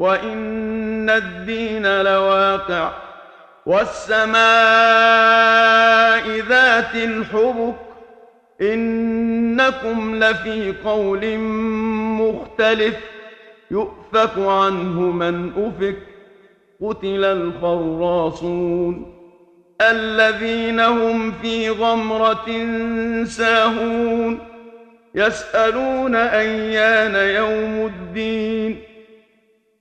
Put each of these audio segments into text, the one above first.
وَإِنَّ الدِّينَ لَوَاقِعٌ وَالسَّمَاءِ ذَاتِ الْحُبُكِ إِنَّكُمْ لَفِي قَوْلٍ مُخْتَلِفٍ يُؤْفَكُ عَنْهُ مَنْ أُفِكَ قُتِلَ الْخَرَّاصُونَ الَّذِينَ هُمْ فِي غَمْرَةٍ سَاهُونَ يَسْأَلُونَ أَيَّانَ يَوْمُ الدِّينِ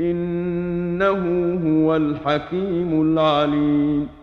إنه هو الحكيم العليم.